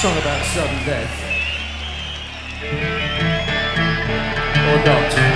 song about sudden death. Or not.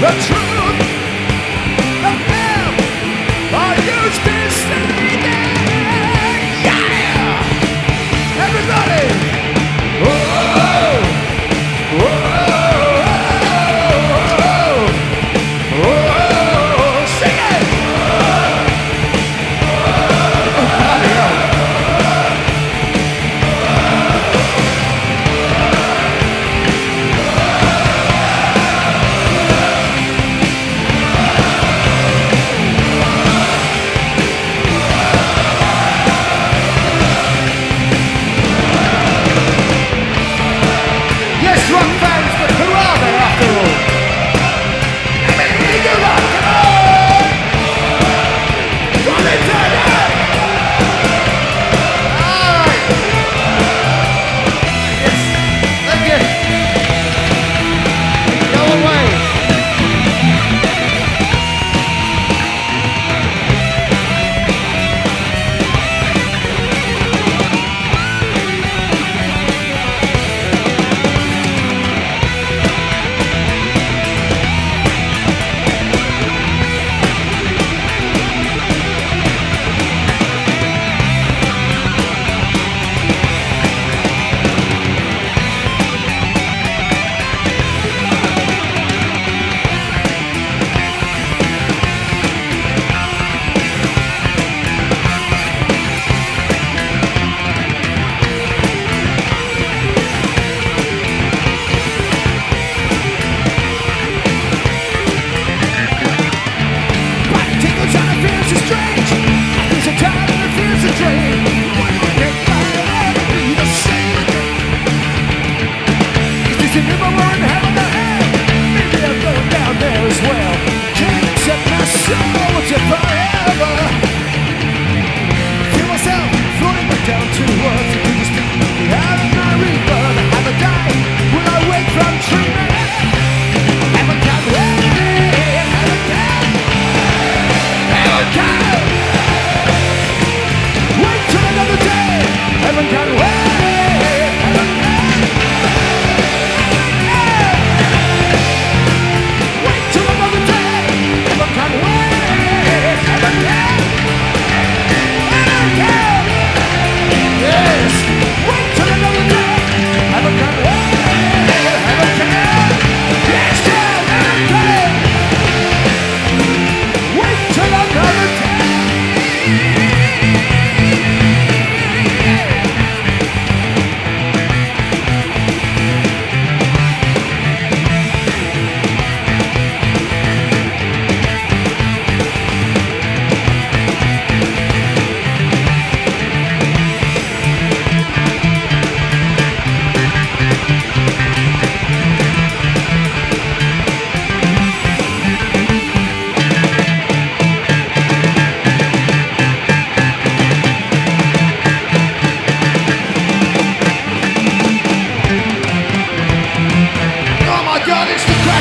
The truth. from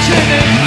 Watching it